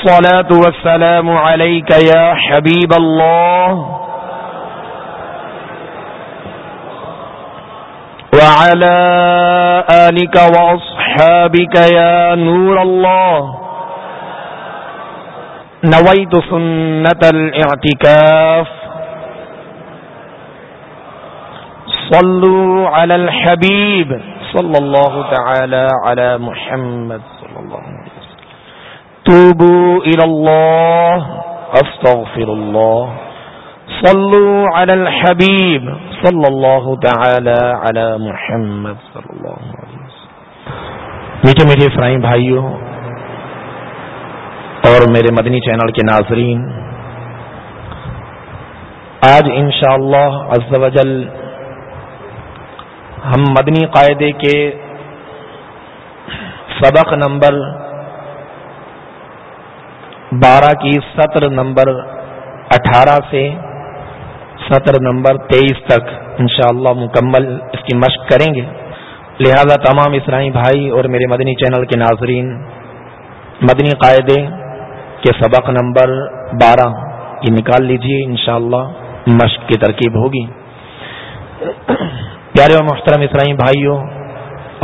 الصلاة والسلام عليك يا حبيب الله. وعلى آلك وأصحابك يا نور الله. نويت سنة الاعتكاف. صلوا على الحبيب. صلى الله تعالى على محمد صلى الله عليه وسلم توبوا إلى الله أستغفر الله صلوا على الحبيب صلى الله تعالى على محمد صلى الله عليه وسلم میٹھے میٹھے اسرائیم بھائیوں اور میرے مدنی چینل کے ناظرین، آج انشاءاللہ عز و جل ہم مدنی قاعدے کے سبق نمبر بارہ کی سطر نمبر اٹھارہ سے سطر نمبر تیئیس تک انشاءاللہ مکمل اس کی مشق کریں گے۔ لہذا تمام اسرائی بھائی اور میرے مدنی چینل کے ناظرین، مدنی قاعدے کے سبق نمبر بارہ، یہ نکال لیجیے، انشاءاللہ مشق کی ترکیب ہوگی۔ پیارے و محترم اسرائی بھائیوں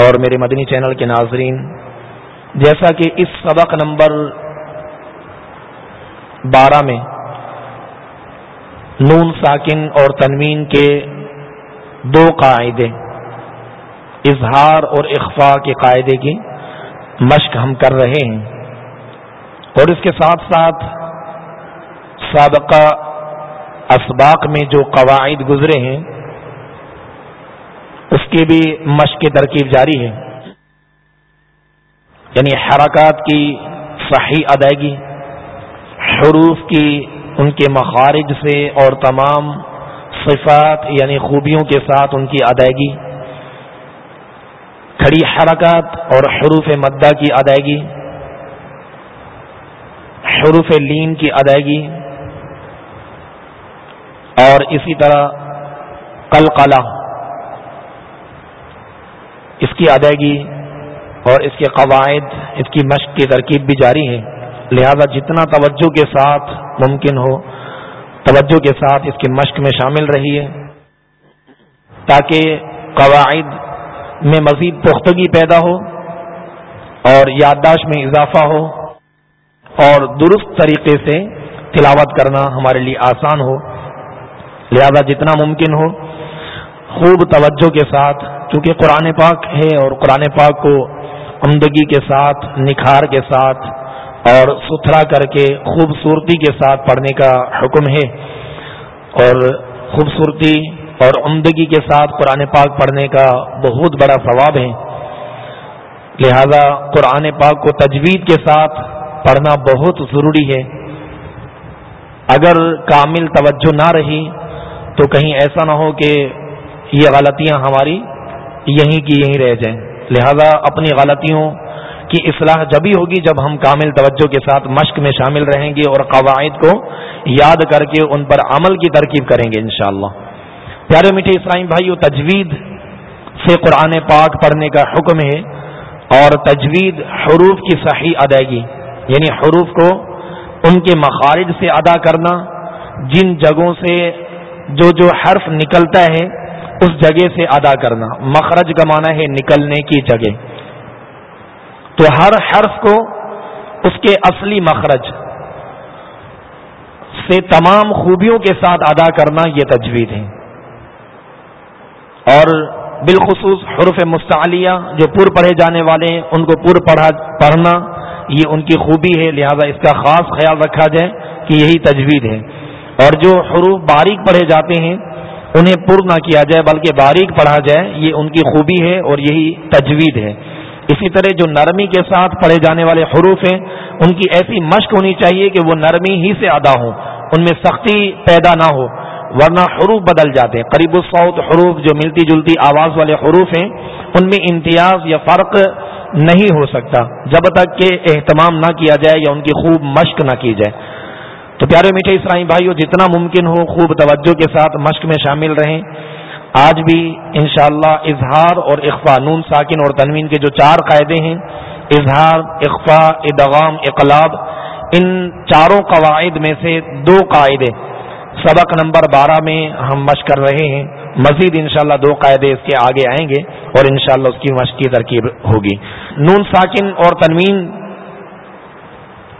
اور میرے مدنی چینل کے ناظرین، جیسا کہ اس سبق نمبر بارہ میں نون ساکن اور تنوین کے دو قاعدے، اظہار اور اخفاء کے قاعدے کی مشق ہم کر رہے ہیں۔ اور اس کے ساتھ ساتھ سابقہ اسباق میں جو قواعد گزرے ہیں، اس کی بھی مشق کی ترکیب جاری ہے۔ یعنی حرکات کی صحیح ادائیگی حروف کی ان کے مخارج سے اور تمام صفات یعنی خوبیوں کے ساتھ ان کی ادائیگی، کھڑی حرکات اور حروف مدہ کی ادائیگی، حروف لین کی ادائیگی اور اسی طرح قلقلہ، اس کی ادائیگی اور اس کے قواعد، اس کی مشق کی ترکیب بھی جاری ہے لہذا جتنا توجہ کے ساتھ ممکن ہو، توجہ کے ساتھ اس کی مشق میں شامل رہیے، تاکہ قواعد میں مزید پختگی پیدا ہو اور یادداشت میں اضافہ ہو اور درست طریقے سے تلاوت کرنا ہمارے لیے آسان ہو۔ لہذا جتنا ممکن ہو، خوب توجہ کے ساتھ، چونکہ قرآن پاک ہے اور قرآن پاک کو عمدگی کے ساتھ، نکھار کے ساتھ اور ستھرا کر کے خوبصورتی کے ساتھ پڑھنے کا حکم ہے اور خوبصورتی اور عمدگی کے ساتھ قرآن پاک پڑھنے کا بہت بڑا ثواب ہے۔ لہذا قرآن پاک کو تجوید کے ساتھ پڑھنا بہت ضروری ہے۔ اگر کامل توجہ نہ رہی تو کہیں ایسا نہ ہو کہ یہ غلطیاں ہماری یہیں کی یہیں رہ جائیں۔ لہذا اپنی غلطیوں کی اصلاح جبھی ہوگی، جب ہم کامل توجہ کے ساتھ مشق میں شامل رہیں گے اور قواعد کو یاد کر کے ان پر عمل کی ترکیب کریں گے انشاءاللہ۔ پیارے میٹھے اسرائیم بھائی تجوید سے قرآن پاک پڑھنے کا حکم ہے اور تجوید حروف کی صحیح ادائیگی یعنی حروف کو ان کے مخارج سے ادا کرنا، جن جگہوں سے جو جو حرف نکلتا ہے، اس جگہ سے ادا کرنا۔ مخرج کا معنی ہے نکلنے کی جگہ۔ تو ہر حرف کو اس کے اصلی مخرج سے تمام خوبیوں کے ساتھ ادا کرنا یہ تجوید ہے۔ اور بالخصوص حرف مستعلیہ جو پر پڑھے جانے والے ہیں، ان کو پر پڑھا پڑھنا یہ ان کی خوبی ہے۔ لہذا اس کا خاص خیال رکھا جائے کہ یہی تجوید ہے۔ اور جو حروف باریک پڑھے جاتے ہیں، انہیں پر نہ کیا جائے، بلکہ باریک پڑھا جائے، یہ ان کی خوبی ہے اور یہی تجوید ہے۔ اسی طرح جو نرمی کے ساتھ پڑھے جانے والے حروف ہیں، ان کی ایسی مشق ہونی چاہیے کہ وہ نرمی ہی سے ادا ہوں، ان میں سختی پیدا نہ ہو، ورنہ حروف بدل جاتے ہیں۔ قریب السعود حروف جو ملتی جلتی آواز والے حروف ہیں، ان میں امتیاز یا فرق نہیں ہو سکتا۔ جب تک کہ اہتمام نہ کیا جائے یا ان کی خوب مشق نہ کی جائے۔ تو پیارے میٹھے اسرائی بھائیو، جتنا ممکن ہو خوب توجہ کے ساتھ مشق میں شامل رہیں۔ آج بھی انشاءاللہ اظہار اور اخفا نون ساکن اور تنوین کے جو چار قاعدے ہیں، اظہار اخفا ادغام، اقلاب، ان چاروں قواعد میں سے دو قاعدے سبق نمبر بارہ میں ہم مشق کر رہے ہیں۔ مزید انشاءاللہ دو قاعدے اس کے آگے آئیں گے اور انشاءاللہ اس کی مشق کی ترکیب ہوگی۔ نون ساکن اور تنوین،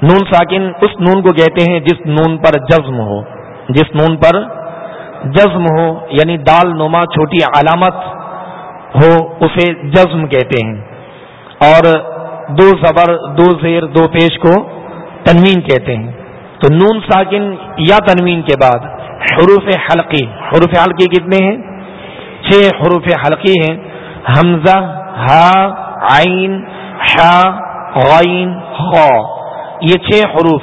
نون ساکن اس نون کو کہتے ہیں جس نون پر جزم ہو، جس نون پر جزم ہو یعنی دال نما چھوٹی علامت ہو، اسے جزم کہتے ہیں۔ اور دو زبر، دو زیر، دو پیش کو تنوین کہتے ہیں۔ تو نون ساکن یا تنوین کے بعد حروف حلقی حروف حلقی کتنے ہیں؟ چھ حروف حلقی ہیں۔ حمزہ، ہا، عین غین خو یہ چھ حروف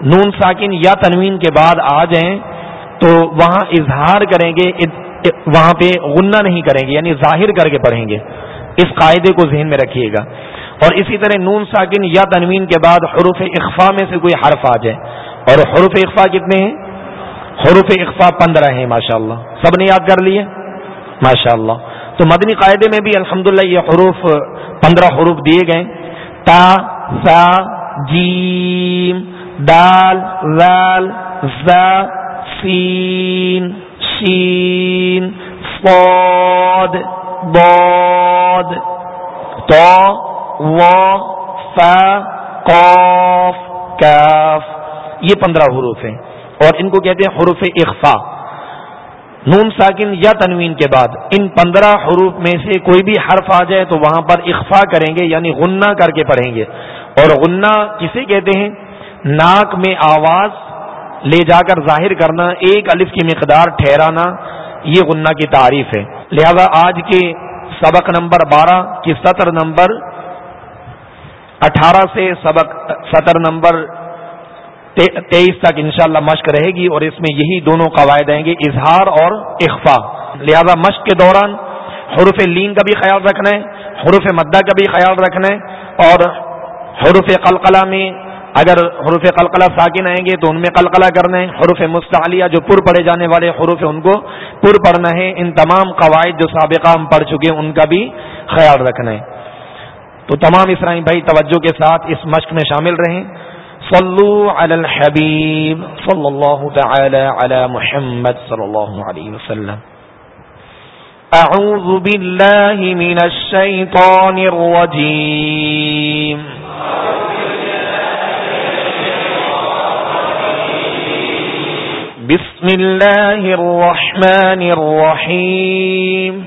نون ساکن یا تنوین کے بعد آ جائیں۔ تو وہاں اظہار کریں گے وہاں پہ غنہ نہیں کریں گے یعنی ظاہر کر کے پڑھیں گے۔ اس قاعدے کو ذہن میں رکھیے گا۔ اور اسی طرح نون ساکن یا تنوین کے بعد حروف اقفا میں سے کوئی حرف آ جائے۔ اور حروف اقفا کتنے ہیں؟ حروف اقفا پندرہ ہیں ماشاء اللہ سب نے یاد کر لیے؟ ماشاء اللہ تو مدنی قاعدے میں بھی الحمدللہ یہ حروف پندرہ حروف دیے گئے۔ تا، سا، جیم، دال، زال، زا سین شین فود بود تو و فا. قوف کاف یہ پندرہ حروف ہیں. اور ان کو کہتے ہیں حروف اخفا نون ساکن یا تنوین کے بعد ان پندرہ حروف میں سے کوئی بھی حرف آ جائے تو وہاں پر اخفا کریں گے یعنی غنہ کر کے پڑھیں گے. اور غنہ کسے کہتے ہیں؟ ناک میں آواز لے جا کر ظاہر کرنا، ایک الف کی مقدار ٹھہرانا، یہ غنہ کی تعریف ہے۔ لہذا آج کے سبق نمبر بارہ کی سطر نمبر اٹھارہ سے سبق سطر نمبر تیئیس تک انشاءاللہ مشق رہے گی اور اس میں یہی دونوں قواعد آئیں گے، اظہار اور اخفا لہذا مشق کے دوران حروف لین کا بھی خیال رکھنا ہے، حروف مدہ کا بھی خیال رکھنا ہے اور حروف قلقلہ میں اگر حروف قلقلہ ساکن آئیں گے تو ان میں قلقلہ کرنا ہے حروف مستعلیہ جو پر پڑے جانے والے حروف ان کو پر پڑھنا ہے۔ ان تمام قواعد جو سابقہ ہم پڑھ چکے ہیں، ان کا بھی خیال رکھنا ہے۔ تو تمام اسرائی بھائی، توجہ کے ساتھ اس مشق میں شامل رہیں۔ صلو علی الحبیب، صلی اللہ تعالی علی محمد صلی اللہ علیہ وسلم۔ اعوذ باللہ من الشیطان الرجیم۔ بسم الله الرحمن الرحيم.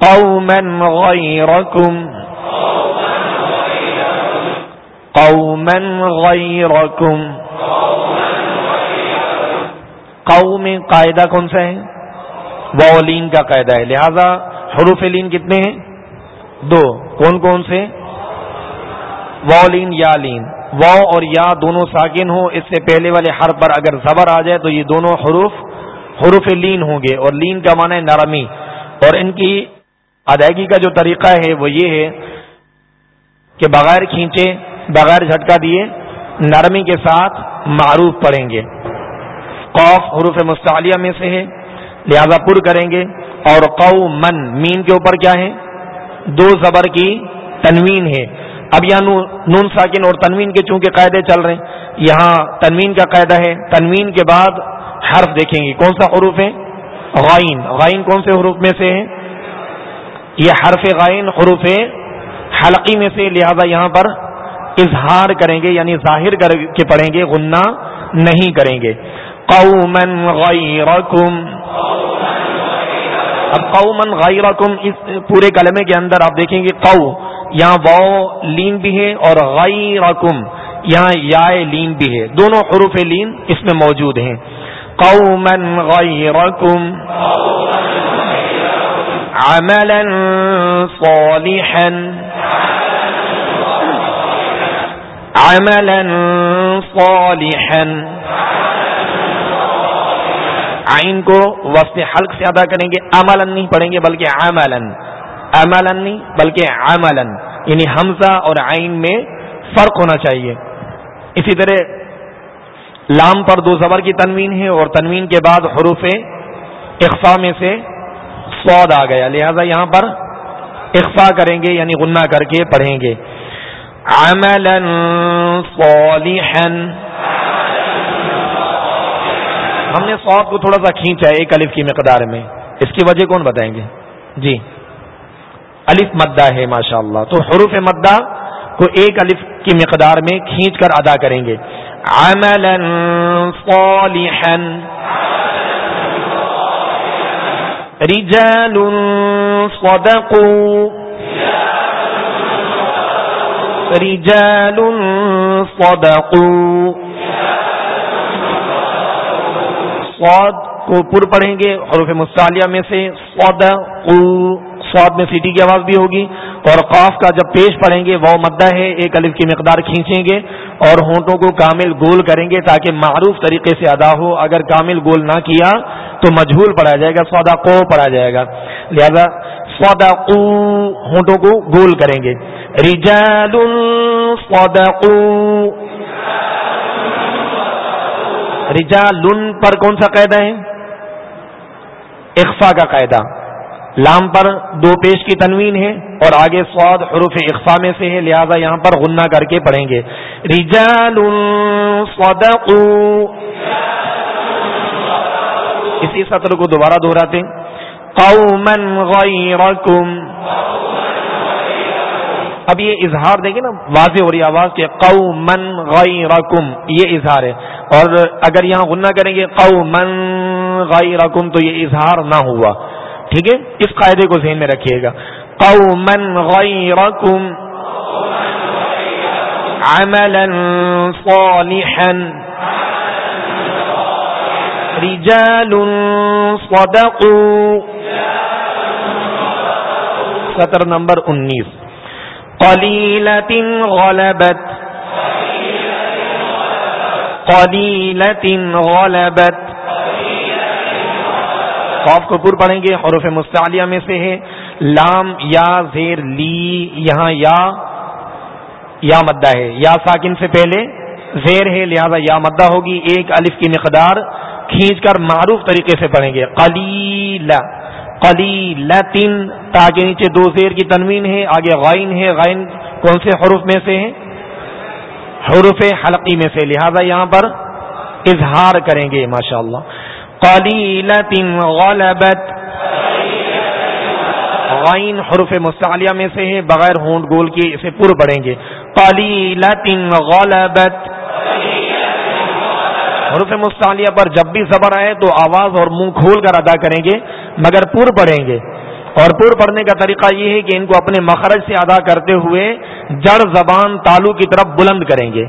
قوما غيركم. قوما غيركم. قوم قاعدہ کون سا ہے وولین کا قاعدہ ہے، لہذا حروف لین کتنے ہیں؟ دو. کون کون سے؟ وولین یا لین و اور یا دونوں ساکن ہوں، اس سے پہلے والے ہر پر اگر زبر آ جائے تو یہ دونوں حروف حروف لین ہوں گے اور لین کا معنی ہے نرمی۔ اور ان کی ادائیگی کا جو طریقہ ہے وہ یہ ہے کہ بغیر کھینچے، بغیر جھٹکا دیے نرمی کے ساتھ معروف پڑھیں گے۔ قوف حروف مستعلیہ میں سے ہے، لہذا پر کریں گے۔ اور قو من مین کے اوپر کیا ہے؟ دو زبر کی تنوین ہے۔ اب یہاں نون ساکن اور تنوین کے چونکہ قاعدے چل رہے ہیں، یہاں تنوین کا قاعدہ ہے۔ تنوین کے بعد حرف دیکھیں گے۔ کون سا حروف ہے غائن۔ غائن کون سے حروف میں سے ہے یہ حرف غائن حروف حلقی میں سے، لہذا یہاں پر اظہار کریں گے یعنی ظاہر کر کے پڑھیں گے، غنہ نہیں کریں گے۔ قومن غیرکم۔ اب قومن غیرکم اس پورے کلمے کے اندر آپ دیکھیں گے قو، یہاں واؤ لین بھی ہے اور غیرکم، یہاں یا لین بھی ہے۔ دونوں حروف لین اس میں موجود ہیں۔ قومن غیرکم، عملا صالحا عملا صالحا۔ عین کو وسط حلق سے ادا کریں گے، عملا نہیں پڑھیں گے، بلکہ عملا عملا نہیں، بلکہ عملا۔ یعنی حمزہ اور عین میں فرق ہونا چاہیے۔ اسی طرح لام پر دو زبر کی تنوین ہے اور تنوین کے بعد حروف اخفا میں سے سود آ گیا۔ لہذا یہاں پر اخفا کریں گے یعنی غنہ کر کے پڑھیں گے۔ عملا صالحا۔ ہم نے سواد کو تھوڑا سا کھینچا ہے ایک الف کی مقدار میں۔ اس کی وجہ کون بتائیں گے؟ جی۔ الف مدہ ہے ماشاء اللہ تو حروف مدہ کو ایک الف کی مقدار میں کھینچ کر ادا کریں گے۔ عملا صالحا۔ رجال صدقوا۔ رجال صدقوا۔ صاد کو پر پڑھیں گے، حروف مستعلیہ میں سے صدقوا سواد میں سیٹی کی آواز بھی ہوگی۔ اور قاف کا جب پیش پڑیں گے وہ مدہ ہے، ایک الف کی مقدار کھینچیں گے اور ہونٹوں کو کامل گول کریں گے تاکہ معروف طریقے سے ادا ہو۔ اگر کامل گول نہ کیا تو مجھول پڑا جائے گا سودا کو پڑا جائے گا۔ لہذا سودا کو ہونٹوں کو گول کریں گے۔ رجال رجال پر کون سا قاعدہ ہے؟ اخفا کا قاعدہ لام پر دو پیش کی تنوین ہے اور آگے سواد حروف اقفا میں سے ہے، لہذا یہاں پر غنہ کر کے پڑھیں گے۔ رجال صدقوا اسی سطر کو دوبارہ دہراتے قوما غیرکم۔ اب یہ اظہار دیکھیں نا، واضح ہو رہی آواز کے قوما غیرکم، یہ اظہار ہے۔ اور اگر یہاں غنہ کریں گے قوما غیرکم تو یہ اظہار نہ ہوا۔ ٹھیک ہے؟ اس قاعدے کو ذہن میں رکھیے گا۔ قومن غیرکم، عملا صالحا، رجال صدقوا۔ سطر نمبر انیس۔ قلیلت غلبت. قلیلت غلبت. خوف کو پر پڑھیں گے، حروف مستعلیہ میں سے ہے. لام، یا، زیر، لی، یہاں یا یا مدہ ہے. یا ساکن سے پہلے، زیر ہے، لہذا یا مدہ ہوگی. ایک الف کی مقدار کھینچ کر معروف طریقے سے پڑھیں گے. قلیل قلیل تین تاکہ نیچے دو زیر کی تنوین ہے، آگے غائن ہے، غائن کون سے حروف میں سے ہے حروف حلقی میں سے۔ لہذا یہاں پر اظہار کریں گے، ماشاءاللہ۔ اللہ قلیلت غلبت۔ غائن حرف مستعلیہ میں سے ہے بغیر ہونٹ گول کے اسے پر پڑھیں گے۔ قلیلت غلبت۔ حرف مستعلیہ پر جب بھی زبر آئے تو آواز اور منہ کھول کر ادا کریں گے، مگر پر پڑھیں گے۔ اور پر پڑھنے کا طریقہ یہ ہے کہ ان کو اپنے مخرج سے ادا کرتے ہوئے جڑ زبان تالو کی طرف بلند کریں گے۔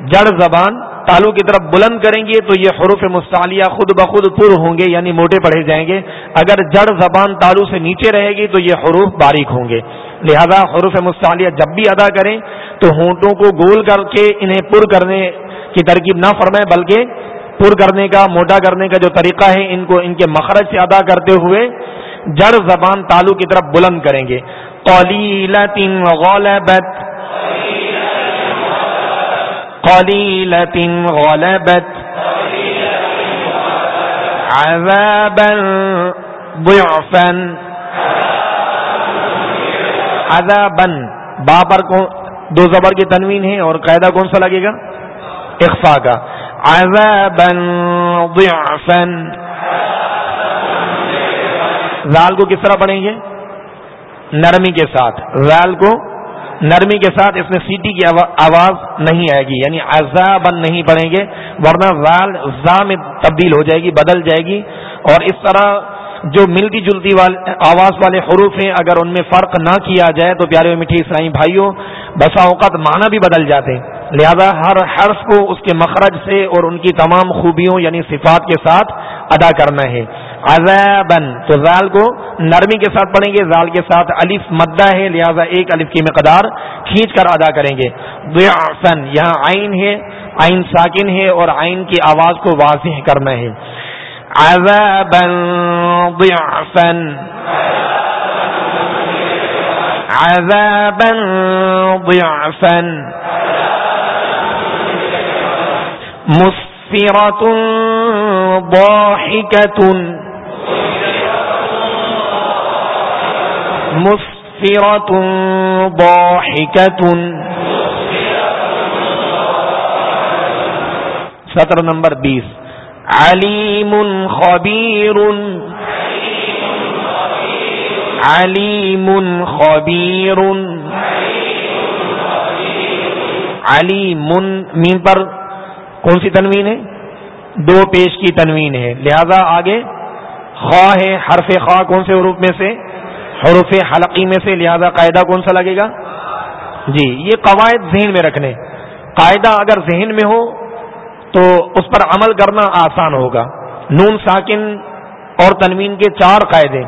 جڑ زبان تالو کی طرف بلند کریں گے تو یہ حروف مستعلیہ خود بخود پر ہوں گے یعنی موٹے پڑھے جائیں گے۔ اگر جڑ زبان تالو سے نیچے رہے گی تو یہ حروف باریک ہوں گے۔ لہذا حروف مستعلیہ جب بھی ادا کریں تو ہونٹوں کو گول کر کے انہیں پر کرنے کی ترکیب نہ فرمائیں بلکہ پر کرنے کا، موٹا کرنے کا جو طریقہ ہے، ان کو ان کے مخرج سے ادا کرتے ہوئے جڑ زبان تالو کی طرف بلند کریں گے۔ غلبت۔ قليلة غلبت۔ عذابا ضعفا۔ عذابا۔ بابر کو دو زبر کی تنوین ہے اور قاعدہ کون سا لگے گا؟ اخفا کا عذابا ضعفا. زال کو کس طرح پڑھیں گے؟ نرمی کے ساتھ. زال کو نرمی کے ساتھ اس میں سیٹی کی آواز نہیں آئے گی. یعنی عذابن نہیں پڑیں گے، ورنہ زال زا میں تبدیل ہو جائے گی، بدل جائے گی. اور اس طرح جو ملتی جلتی آواز والے حروف ہیں، اگر ان میں فرق نہ کیا جائے تو پیارے میٹھی اسلامی بھائیوں، بسا اوقات معنی بھی بدل جاتے. ہیں لہذا ہر حرف کو اس کے مخرج سے اور ان کی تمام خوبیوں یعنی صفات کے ساتھ ادا کرنا ہے۔ عذابن تو زال کو نرمی کے ساتھ پڑھیں گے۔ زال کے ساتھ الف مدہ ہے، لہذا ایک الف کی مقدار کھینچ کر ادا کریں گے۔ ضعفن یہاں آئین ہے آئین ساکن ہے اور آئین کی آواز کو واضح کرنا ہے۔ عذابن ضعفن عذابا۔ ضعفا۔ مسفرة ضاحكة. مسفرة ضاحكة. سطر نمبر بیس. علیم خبیر علیم خبیر علیم میم پر کون سی تنوین ہے؟ دو پیش کی تنوین ہے۔ لہذا آگے، خواہ ہے، حرف خواہ کون سے حروف میں سے؟ حروف حلقی میں سے۔ لہذا قاعدہ کون سا لگے گا؟ جی یہ قواعد ذہن میں رکھنے۔ قاعدہ اگر ذہن میں ہو، تو اس پر عمل کرنا آسان ہوگا۔ نون ساکن اور تنوین کے چار قاعدے۔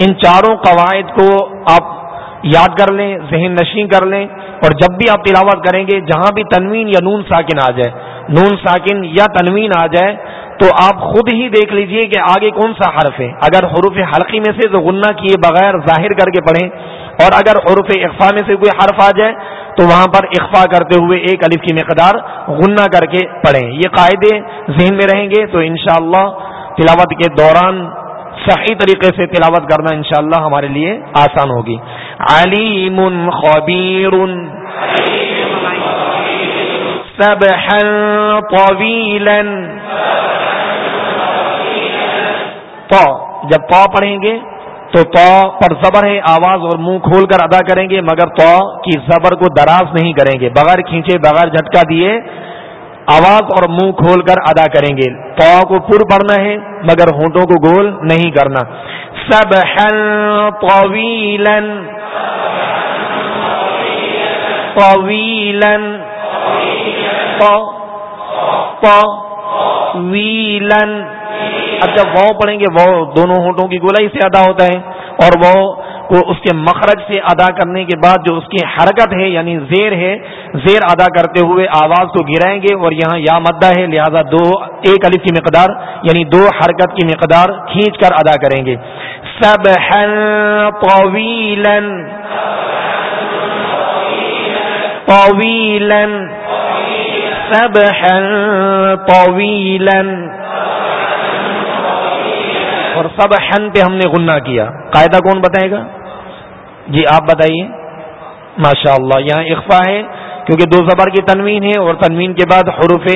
ان چاروں قواعد کو آپ یاد کر لیں، ذہن نشین کر لیں۔ اور جب بھی آپ تلاوت کریں گے، جہاں بھی تنوین یا نون ساکن آ جائے نون ساکن یا تنوین آ جائے تو آپ خود ہی دیکھ لیجیے کہ آگے کون سا حرف ہے۔ اگر حروف حلقی میں سے تو غنہ کیے بغیر ظاہر کر کے پڑھیں۔ اور اگر حروف اقفا میں سے کوئی حرف آ جائے تو وہاں پر اقفا کرتے ہوئے ایک الف کی مقدار غنہ کر کے پڑھیں۔ یہ قاعدے ذہن میں رہیں گے تو انشاءاللہ تلاوت کے دوران صحیح طریقے سے تلاوت کرنا انشاءاللہ ہمارے لیے آسان ہوگی۔ علیم خبیر۔ سبحا طویلا تو جب تو پڑھیں گے تو تو پر زبر ہے، آواز اور منہ کھول کر ادا کریں گے، مگر تو کی زبر کو دراز نہیں کریں گے۔ بغیر کھینچے، بغیر جھٹکا دیے آواز اور منہ کھول کر ادا کریں گے۔ تو کو پر پڑھنا ہے، مگر ہونٹوں کو گول نہیں کرنا۔ سب طویلن طویلن طویلن اب جب وہ پڑھیں گے وہ دونوں ہونٹوں کی گولائی سے ادا ہوتا ہے اور وہ کو اس کے مخرج سے ادا کرنے کے بعد جو اس کی حرکت ہے یعنی زیر ہے، زیر ادا کرتے ہوئے آواز کو گرائیں گے اور یہاں یا مدہ ہے، لہذا دو، ایک الف کی مقدار یعنی دو حرکت کی مقدار کھینچ کر ادا کریں گے۔ سب طویلن طویلن سب طویلن اور سب پہ ہم نے غنہ کیا. قاعدہ کون بتائے گا؟ جی آپ بتائیے. ماشاء اللہ یہاں اخفا ہے، کیونکہ دو زبر کی تنوین ہے اور تنوین کے بعد حروف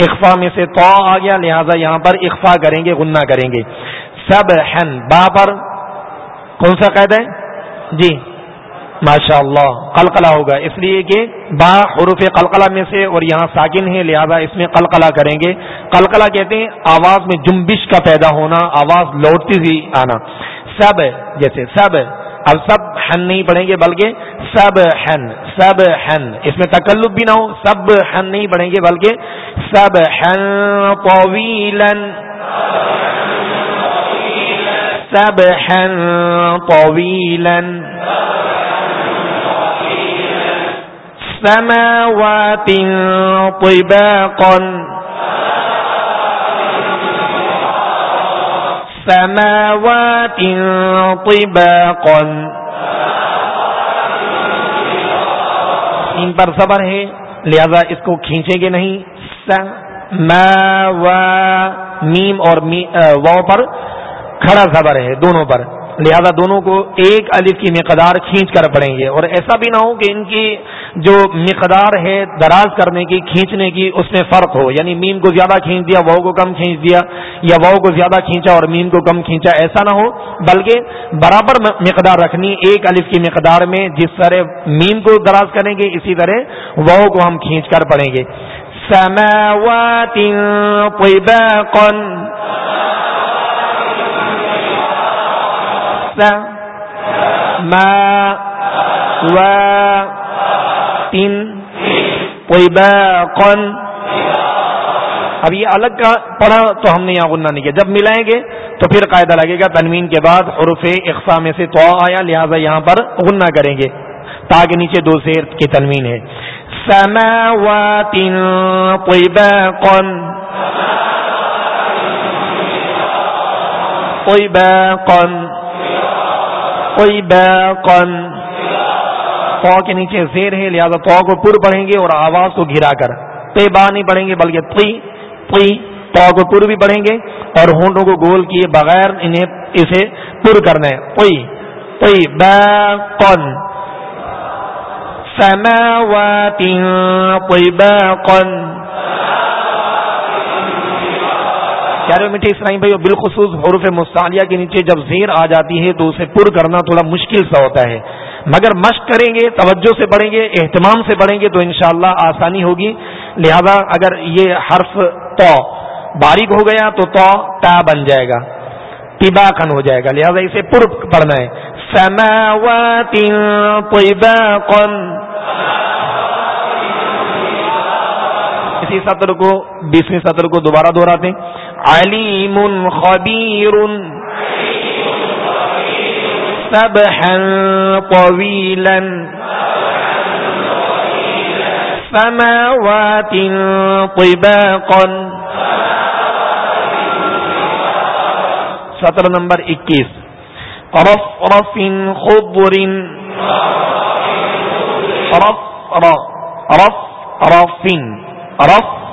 اخفا میں سے تو آ گیا، لہذا یہاں پر اخفا کریں گے، غنہ کریں گے. سب ہن با پر. کون سا قید ہے؟ جی ماشاء اللہ قلقلہ ہوگا۔ اس لیے کہ با حروف قلقلہ میں سے اور یہاں ساکن ہے، لہذا اس میں قلقلہ کریں گے۔ قلقلہ کہتے ہیں آواز میں جنبش کا پیدا ہونا، آواز لوٹتی ہوئی آنا۔ سب، جیسے سب۔ اب سب ہن نہیں پڑھیں گے، بلکہ سب ہن سب ہن۔ اس میں تکلب بھی نہ ہو، سب ہن نہیں پڑھیں گے، بلکہ سب ہن پویلن سب ہن پویلن سماوات طباقا سماوات طباقا ان پر صبر ہے، لہذا اس کو کھینچیں گے نہیں۔ میم اور واؤ پر کھڑا صبر ہے، دونوں پر۔ لہذا دونوں کو ایک الف کی مقدار کھینچ کر پڑیں گے۔ اور ایسا بھی نہ ہو کہ ان کی جو مقدار ہے دراز کرنے کی، کھینچنے کی، اس میں فرق ہو۔ یعنی میم کو زیادہ کھینچ دیا وہ کو کم کھینچ دیا، یا وہ کو زیادہ کھینچا اور میم کو کم کھینچا، ایسا نہ ہو۔ بلکہ برابر مقدار رکھنی، ایک الف کی مقدار میں جس طرح میم کو دراز کریں گے، اسی طرح وہ کو ہم کھینچ کر پڑیں گے۔ سماوات طباقا ما و تین طباقا اب یہ الگ کا پڑھا تو ہم نے یہاں غنہ نہیں کیا۔ جب ملائیں گے تو پھر قاعدہ لگے گا تنوین کے بعد حروف اقسا میں سے تو آیا، لہذا یہاں پر غنہ کریں گے۔ تاکہ نیچے دو زیر کی تنوین ہے۔ سماوات طباقا طباقا طباقا تو کے نیچے زیر ہے، لہذا تو کو پر پڑھیں گے اور آواز کو گھرا کر۔ پے با نہیں پڑھیں گے، بلکہ پی پی تو کو پر بھی پڑھیں گے اور ہونٹوں کو گول کیے بغیر انہیں اسے پر کرنا ہے۔ پی پی بن سماوات طباقا پیارے میٹھے اسرائیم بھائی، بالخصوص حروف مستعلیہ کے نیچے جب زیر آ جاتی ہے تو اسے پر کرنا تھوڑا مشکل سا ہوتا ہے۔ مگر مشق کریں گے، توجہ سے پڑھیں گے، اہتمام سے پڑھیں گے تو انشاءاللہ آسانی ہوگی۔ لہذا اگر یہ حرف تو باریک ہو گیا تو تو تا بن جائے گا تبا کن ہو جائے گا۔ لہذا اسے پر پڑھنا ہے۔ سماوات اسی سطر کو، بیسویں سطر کو دوبارہ دوہراتے علیم خبیر سبحا طویلا سماوات طباقا. سطر نمبر اکیس. رف رف خبر رف رف رف رف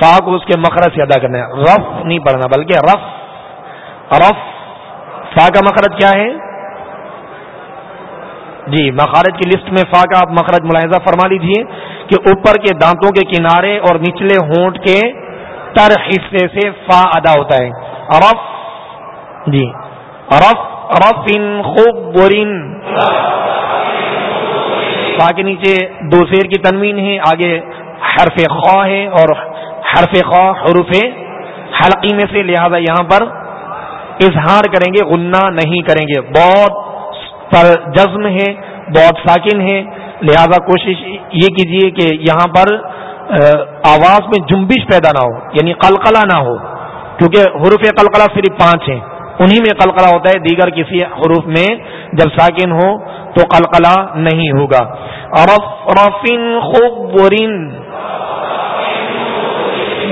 فا کو اس کے مخرج سے ادا کرنا ہے۔ رف نہیں پڑھنا، بلکہ رف۔ رف فا کا مخرج کیا ہے؟ جی مخارج کی لسٹ میں فا کا آپ مخرج ملاحظہ فرما لیجیے کہ اوپر کے دانتوں کے کنارے اور نچلے ہونٹ کے تر حصے سے فا ادا ہوتا ہے۔ رف جی رف رف ان خوب بورین فا کے نیچے دو شیر کی تنوین ہے، آگے حرف خواہ ہے اور حرف خواہ حروف حلقی میں سے، لہذا یہاں پر اظہار کریں گے، غنہ نہیں کریں گے۔ بہت پر جزم ہے، بہت ساکن ہے۔ لہذا کوشش یہ کیجیے کہ یہاں پر آواز میں جنبش پیدا نہ ہو یعنی قلقلہ نہ ہو۔ کیونکہ حروف قلقلہ صرف پانچ ہیں۔ انہی میں قلقلہ ہوتا ہے، دیگر کسی حروف میں جب ساکن ہو تو قلقلہ نہیں ہوگا۔ رف رفین خوب ورین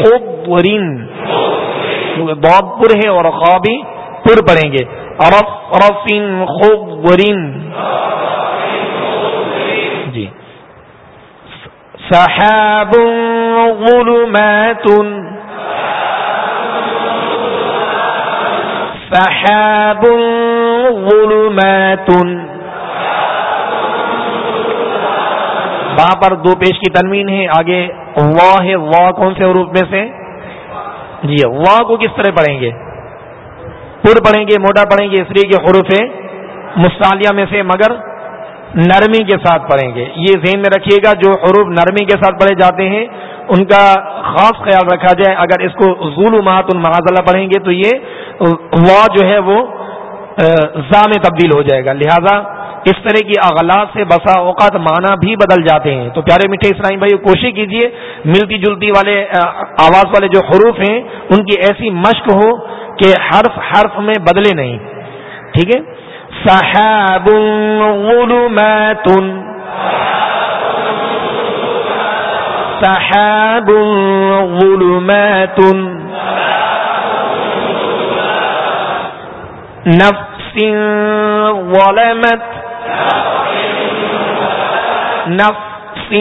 خوب ورین بہت پر ہے اور خوابی پر پڑیں گے. رف رفین خوب ورین جی. سحاب ظلمات. سحاب ظلمات. وہاں پر دو پیش کی تنوین ہے. آگے وا ہے کون سے حروف میں سے؟ جی وا کو کس طرح پڑھیں گے؟ پر پڑھیں گے، موٹا پڑھیں گے اس لیے کہ حروف مستعلیہ میں سے، مگر نرمی کے ساتھ پڑھیں گے۔ یہ ذہن میں رکھیے گا، جو حروف نرمی کے ساتھ پڑھے جاتے ہیں، ان کا خاص خیال رکھا جائے۔ اگر اس کو ظلمات المحاذلہ پڑھیں گے تو یہ وا جو ہے، وہ زا میں تبدیل ہو جائے گا۔ لہذا اس طرح کی اغلاط سے بسا اوقات معنی بھی بدل جاتے ہیں۔ تو پیارے میٹھے اسرائیم بھائی کوشش کیجیے ملتی جلتی والے آواز والے جو حروف ہیں، ان کی ایسی مشق ہو کہ حرف حرف میں بدلے نہیں۔ ٹھیک ہے؟ صحاب غلومات صحاب غلومات نفس ظلمت۔ نفس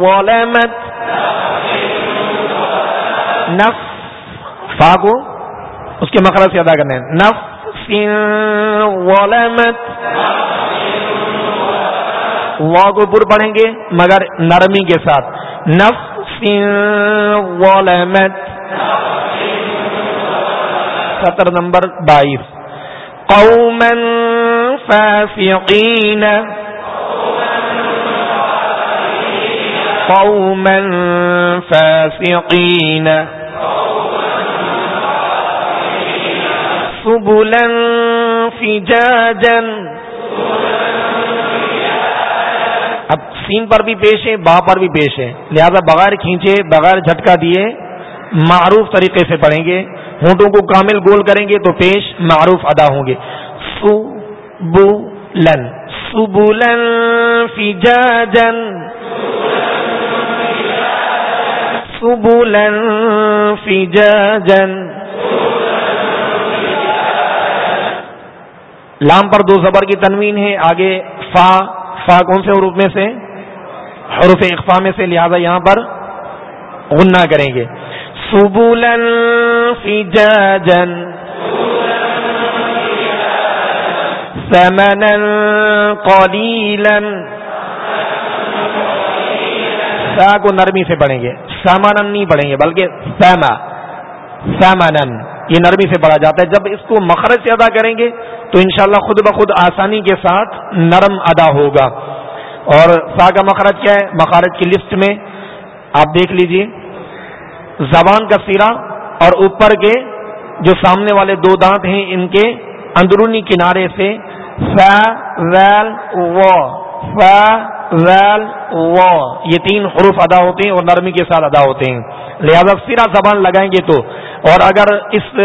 ظلمت. نفس. فا کو اس کے مخرج سے ادا کرنے نفس ظلمت. وا کو پر پڑھیں گے مگر نرمی کے ساتھ. نفس ظلمت. سطر نمبر بائیس. قوما فاسقين قوما فاسقين سبلا فجاجا اب سین پر بھی پیش ہے، با پر بھی پیش ہے۔ لہذا بغیر کھینچے، بغیر جھٹکا دیے معروف طریقے سے پڑھیں گے۔ ہونٹوں کو کامل گول کریں گے تو پیش معروف ادا ہوں گے۔ سو بو لن سبولن فجاجن سبولن فجاجن لام پر دو زبر کی تنوین ہے. آگے فا فا کون سے حروف میں سے؟ حروف اقفا میں سے. لہذا یہاں پر غنہ کریں گے. سبولن فجاجن ثمنا قلیلا سا کو نرمی سے پڑھیں گے. سامانن نہیں پڑھیں گے، بلکہ سیما سامانن یہ نرمی سے پڑھا جاتا ہے. جب اس کو مخرج سے ادا کریں گے، تو انشاءاللہ خود بخود آسانی کے ساتھ نرم ادا ہوگا. اور سا کا مخرج کیا ہے؟ مخارج کی لسٹ میں آپ دیکھ لیجیے. زبان کا سرا اور اوپر کے جو سامنے والے دو دانت ہیں، ان کے اندرونی کنارے سے ویل ویل یہ تین حروف ادا ہوتے ہیں اور نرمی کے ساتھ ادا ہوتے ہیں۔ لہذا سرا زبان لگائیں گے تو۔ اور اگر اس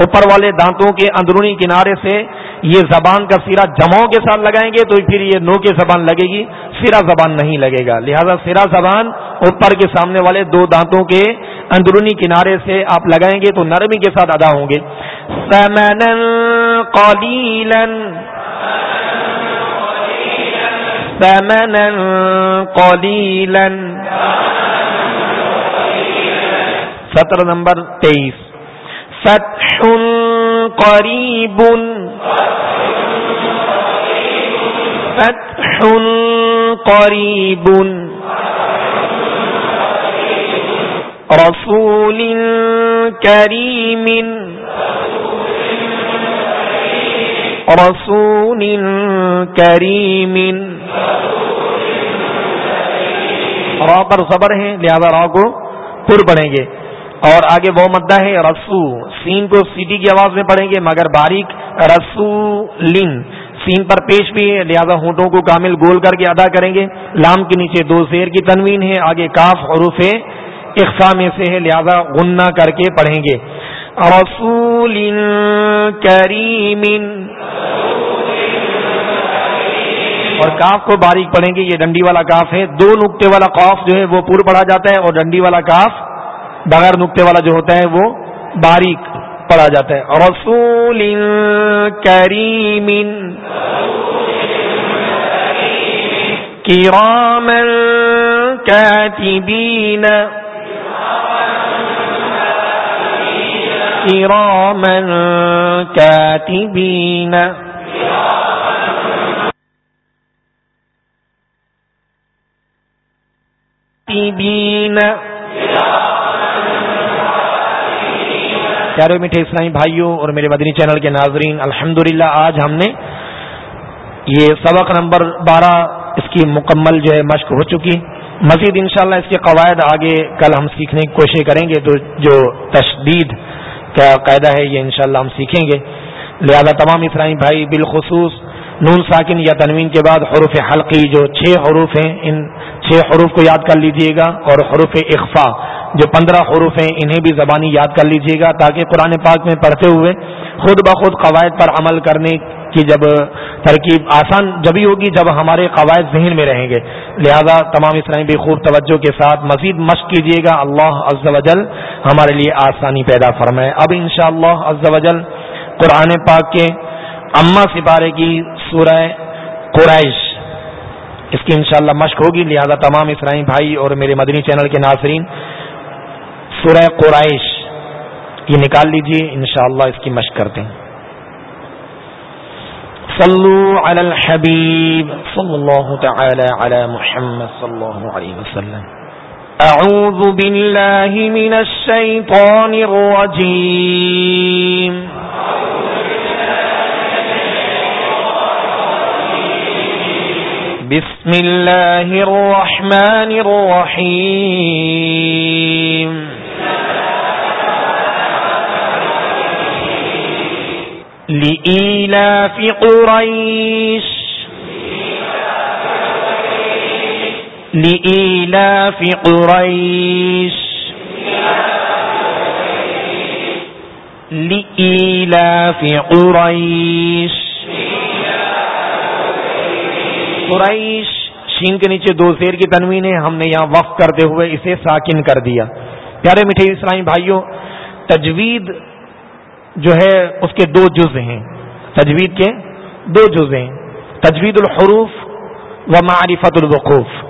اوپر والے دانتوں کے اندرونی کنارے سے یہ زبان کا سرا جماؤں کے ساتھ لگائیں گے تو پھر یہ نو کے زبان لگے گی۔ سرا زبان نہیں لگے گا۔ لہذا سرا زبان اوپر کے سامنے والے دو دانتوں کے اندرونی کنارے سے آپ لگائیں گے تو نرمی کے ساتھ ادا ہوں گے۔ ثمنا قليلا سطر نمبر تیئیس۔ فتح قریب فتح قریب رسول کریم رسول کریم. را پر صبر ہیں، لہذا را کو پر پڑھیں گے۔ اور آگے وہ مدہ ہے رسو سین کو سیٹی کی آواز میں پڑھیں گے، مگر باریک رسو لن سین پر پیش بھی ہے، لہذا ہونٹوں کو کامل گول کر کے ادا کریں گے۔ لام کے نیچے دو زیر کی تنوین ہے، آگے کاف حروف اقفا میں سے ہے، لہذا غنہ کر کے پڑھیں گے۔ رسول کریم۔ اور کاف کو باریک پڑھیں گے، یہ ڈنڈی والا کاف ہے۔ دو نقطے والا کاف جو ہے وہ پور پڑھا جاتا ہے اور ڈنڈی والا کاف بغیر نقطے والا جو ہوتا ہے وہ باریک پڑا جاتا ہے۔ رسول کریم۔ کرام کاتبین۔ کرام کاتبین کاتبین پیارے میٹھے اسلامی بھائیوں اور میرے مدنی چینل کے ناظرین الحمد آج ہم نے یہ سبق نمبر بارہ اس کی مکمل جو ہے مشق ہو چکی۔ مزید انشاءاللہ اس کے قواعد آگے کل ہم سیکھنے کی کوشش کریں گے تو جو تشدید کیا قاعدہ ہے یہ انشاءاللہ ہم سیکھیں گے۔ لہذا تمام اسرائی بھائی بالخصوص نون ساکن یا تنوین کے بعد حروف حلقی جو چھ حروف ہیں، ان چھ حروف کو یاد کر لیجیے گا اور حروف اخفا جو پندرہ حروف ہیں، انہیں بھی زبانی یاد کر لیجیے گا تاکہ قرآن پاک میں پڑھتے ہوئے خود بخود قواعد پر عمل کرنے کی جب ترکیب آسان جبھی ہوگی، جب ہمارے قواعد ذہن میں رہیں گے۔ لہذا تمام اسلامی بھی خوب توجہ کے ساتھ مزید مشق کیجیے گا۔ اللہ عز و جل ہمارے لیے آسانی پیدا فرمائے۔ اب انشاءاللہ شاء اللہ جل قرآن پاک کے اما سپارے کی سورہ قریش، اس کی انشاءاللہ مشق ہوگی۔ لہذا تمام اسرائی بھائی اور میرے مدنی چینل کے ناظرین، سورہ قرائش یہ نکال لیجیے۔ انشاءاللہ اس کی مشق کرتے ہیں۔ صلو علی الحبیب. صلی اللہ تعالی علی محمد صلی اللہ علیہ وسلم. اعوذ باللہ من الشیطان الرجیم. بسم الله الرحمن الرحيم لإيلاف قريش. لإيلاف قريش. لإيلاف قريش. قریش شین کے نیچے دو زیر کی تنوین ہے، ہم نے یہاں وقف کرتے ہوئے اسے ساکن کر دیا۔ پیارے میٹھے اسلامی بھائیوں، تجوید جو ہے اس کے دو جز ہیں۔ تجوید کے دو جز ہیں۔ تجوید الحروف و معرفت الوقوف۔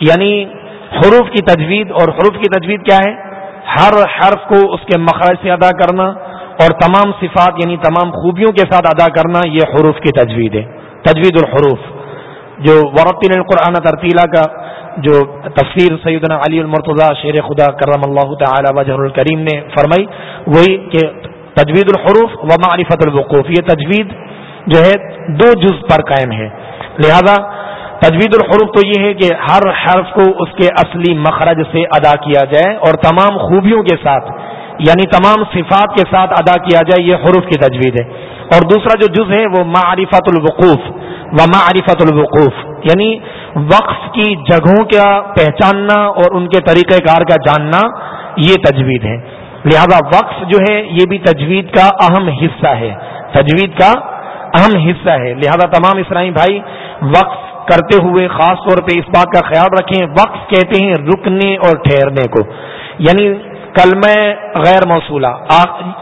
یعنی حروف کی تجوید اور حروف کی تجوید کیا ہے؟ ہر حرف کو اس کے مخرج سے ادا کرنا اور تمام صفات یعنی تمام خوبیوں کے ساتھ ادا کرنا یہ حروف کی تجوید ہے۔ تجوید الحروف۔ جو ورطین القرآن ترتیلا کا جو تفسیر سیدنا علی المرتضی شیر خدا کرم اللہ تعالی وجہ الکریم نے فرمائی، وہی کہ تجوید الحروف و معرفت الوقوف، یہ تجوید جو ہے دو جز پر قائم ہے۔ لہذا تجوید الحروف تو یہ ہے کہ ہر حرف کو اس کے اصلی مخرج سے ادا کیا جائے اور تمام خوبیوں کے ساتھ یعنی تمام صفات کے ساتھ ادا کیا جائے، یہ حروف کی تجوید ہے۔ اور دوسرا جو جز ہے وہ معرفت الوقوف، و معرفت الوقوف یعنی وقف کی جگہوں کا پہچاننا اور ان کے طریقہ کار کا جاننا، یہ تجوید ہے۔ لہذا وقف جو ہے یہ بھی تجوید کا اہم حصہ ہے۔ تجوید کا اہم حصہ ہے۔ لہذا تمام اسرائی بھائی، وقف کرتے ہوئے خاص طور پہ اس بات کا خیال رکھیں۔ وقف کہتے ہیں رکنے اور ٹھہرنے کو۔ یعنی کلمہ غیر موصولہ۔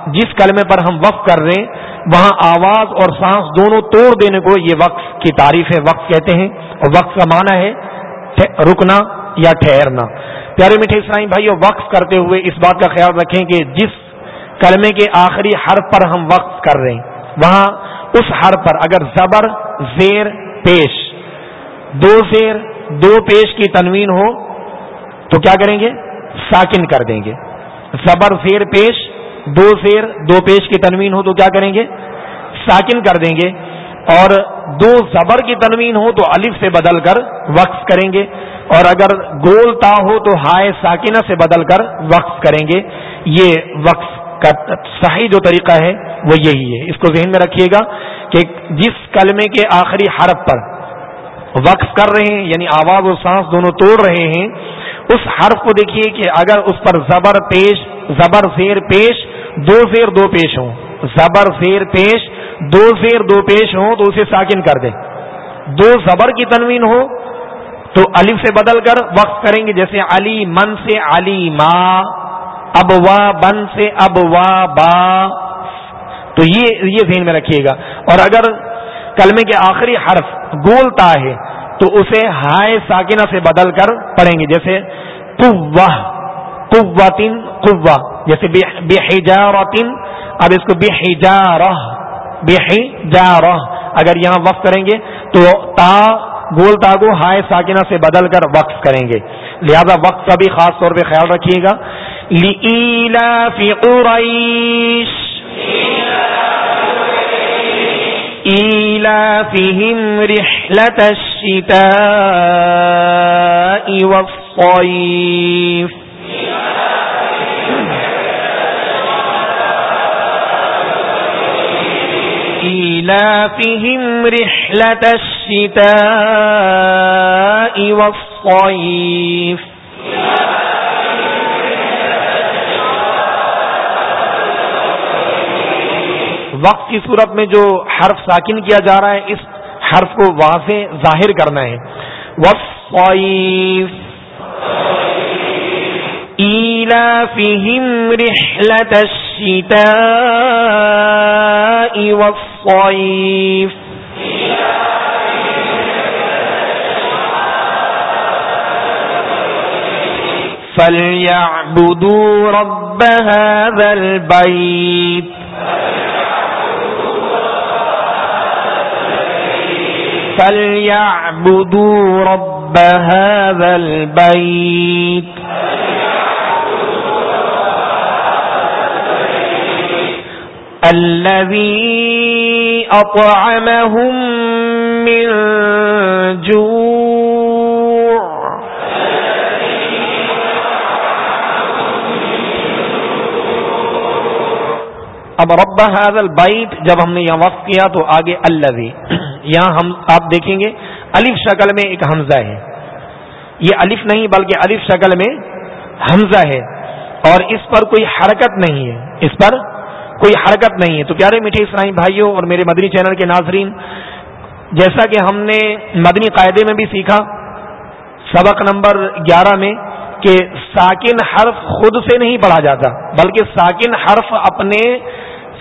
جس کلمے پر ہم وقف کر رہے ہیں، وہاں آواز اور سانس دونوں توڑ دینے کو یہ وقف کی تعریف ہے۔ وقف کہتے ہیں۔ اور وقف کا معنی ہے رکنا یا ٹھہرنا۔ پیارے میٹھے اسلائی بھائی وقف کرتے ہوئے اس بات کا خیال رکھیں کہ جس کلمے کے آخری حرف پر ہم وقف کر رہے ہیں، وہاں اس حرف پر اگر زبر، زیر، پیش، دو زیر، دو پیش کی تنوین ہو، تو کیا کریں گے؟ ساکن کر دیں گے۔ زبر، زیر، پیش، دو زیر، دو پیش کی تنوین ہو، تو کیا کریں گے؟ ساکن کر دیں گے۔ اور دو زبر کی تنوین ہو تو الف سے بدل کر وقف کریں گے اور اگر گول تا ہو تو ہائے ساکنہ سے بدل کر وقف کریں گے۔ یہ وقف کا صحیح جو طریقہ ہے وہ یہی ہے۔ اس کو ذہن میں رکھیے گا کہ جس کلمے کے آخری حرف پر وقف کر رہے ہیں یعنی آواز اور سانس دونوں توڑ رہے ہیں، اس حرف کو دیکھیے کہ اگر اس پر زبر پیش، زبر زیر پیش، دو زیر دو پیش ہوں۔ زبر زیر پیش دو زیر دو پیش ہوں تو اسے ساکن کر دیں۔ دو زبر کی تنوین ہو تو الف سے بدل کر وقف کریں گے، جیسے علی من سے علی ما اب وا بن سے اب وا با۔ تو یہ یہ ذہن میں رکھیے گا۔ اور اگر کلمے کے آخری حرف گولتا ہے تو اسے ہائے ساکنہ سے بدل کر پڑھیں گے، جیسے جیسے بے اب اس کو بے اگر یہاں وقف کریں گے تو تا گول تا کو ہائے ساکنہ سے بدل کر وقف کریں گے۔ لہذا وقت کا بھی خاص طور پہ خیال رکھیے گا۔ إيلافهم رحلة الشتاء والصيف۔ إيلافهم رحلة الشتاء والصيف. وقت کی صورت میں جو حرف ساکن کیا جا رہا ہے، اس حرف کو واضح ظاہر کرنا ہے۔ وقف إيلافهم رحلة الشتاء والصيف. فليعبدوا رب هذا البيت. فليعبدوا رب هذا البيت. الذي أطعمهم من جوع. اب رب هذا البيت جب ہم نے یہ وقت کیا تو آگے الذي. یہاں ہم آپ دیکھیں گے الف شکل میں ایک حمزہ ہے. یہ الف نہیں بلکہ الف شکل میں حمزہ ہے اور اس پر کوئی حرکت نہیں ہے. اس پر کوئی حرکت نہیں ہے۔ تو پیارے میٹھے اسلامی بھائیوں اور میرے مدنی چینل کے ناظرین، جیسا کہ ہم نے مدنی قاعدے میں بھی سیکھا، سبق نمبر گیارہ میں کہ ساکن حرف خود سے نہیں پڑھا جاتا، بلکہ ساکن حرف اپنے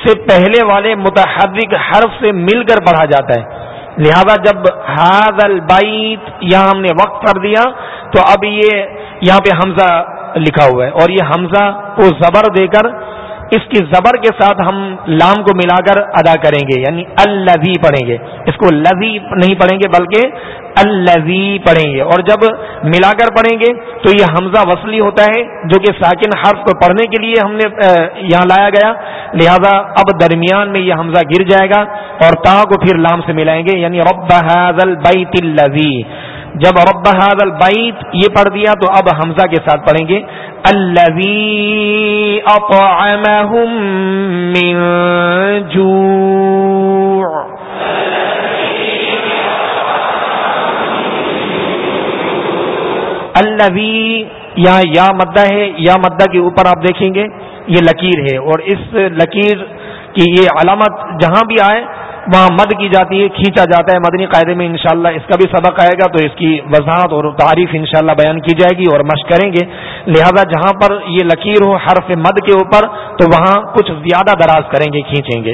سے پہلے والے متحرک حرف سے مل کر پڑھا جاتا ہے۔ لہذا جب ہاد البیت یہاں ہم نے وقت کر دیا، تو اب یہ یہاں پہ حمزہ لکھا ہوا ہے۔ اور یہ حمزہ کو زبر دے کر اس کی زبر کے ساتھ ہم لام کو ملا کر ادا کریں گے یعنی الزی پڑھیں گے۔ اس کو لذی نہیں پڑھیں گے بلکہ الزی پڑھیں گے۔ اور جب ملا کر پڑھیں گے تو یہ حمزہ وصلی ہوتا ہے، جو کہ ساکن حرف کو پڑھنے کے لیے ہم نے یہاں لایا گیا۔ لہذا اب درمیان میں یہ حمزہ گر جائے گا اور تا کو پھر لام سے ملائیں گے یعنی رب البیت الذی۔ جب رب هذا البیت یہ پڑھ دیا تو اب حمزہ کے ساتھ پڑھیں گے. الذي اطعمهم من جوع. الذي یا یا مدہ ہے، یا مدہ کے اوپر آپ دیکھیں گے، یہ لکیر ہے اور اس لکیر کی یہ علامت جہاں بھی آئے وہاں مد کی جاتی ہے، کھینچا جاتا ہے مدنی قاعدے میں، انشاءاللہ اس کا بھی سبق آئے گا، تو اس کی وضاحت اور تعریف انشاءاللہ بیان کی جائے گی اور مشق کریں گے۔ لہذا جہاں پر یہ لکیر ہو حرف مد کے اوپر، تو وہاں کچھ زیادہ دراز کریں گے، کھینچیں گے۔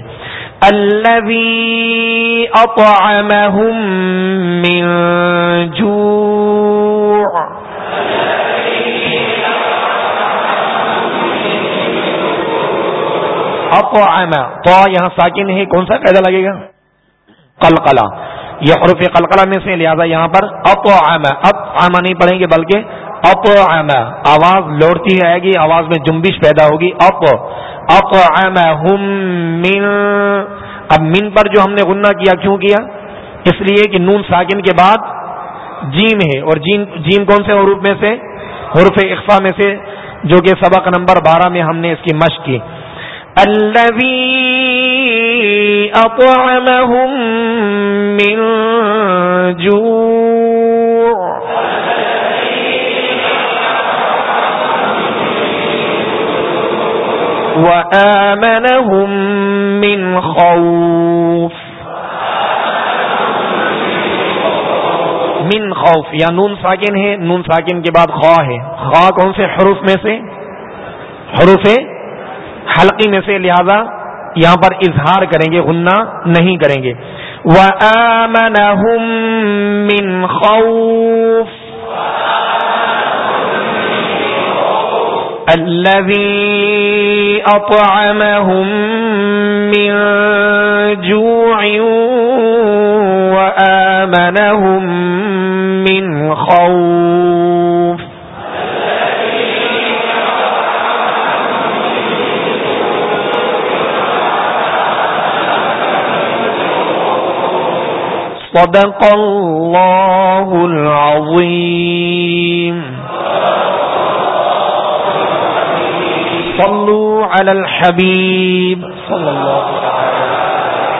من جوع۔ تو یہاں ساکن ہے، کون سا قاعدہ لگے گا؟ قلقلہ. یہ حروف قلقلہ میں سے، لہذا یہاں پر اپ اب آما نہیں پڑھیں گے، بلکہ اپ آواز لوٹتی آئے گی، آواز میں جنبش پیدا ہوگی. اپ اپ من. اب من پر جو ہم نے غنہ کیا، کیوں کیا؟ اس لیے کہ نون ساکن کے بعد جیم ہے. اور جیم جیم کون سے حروف میں سے؟ حروف اقفا میں سے، جو کہ سبق نمبر بارہ میں ہم نے اس کی مشق کی. الذي أطعمهم من جوع. وآمنهم من خوف. من خوف، یا نون ساکن ہے، نون ساکن کے بعد خواہ ہے. خواہ کون سے حروف میں سے؟ حروف ہے حلقی میں سے لہذا یہاں پر اظہار کریں گے، غنہ نہیں کریں گے۔ وَآمَنَهُم مِّن خَوْفٍ الذي أطعمهم من جوع وآمنهم من خوف صدق الله العظيم صلوا على الحبيب صلى الله عليه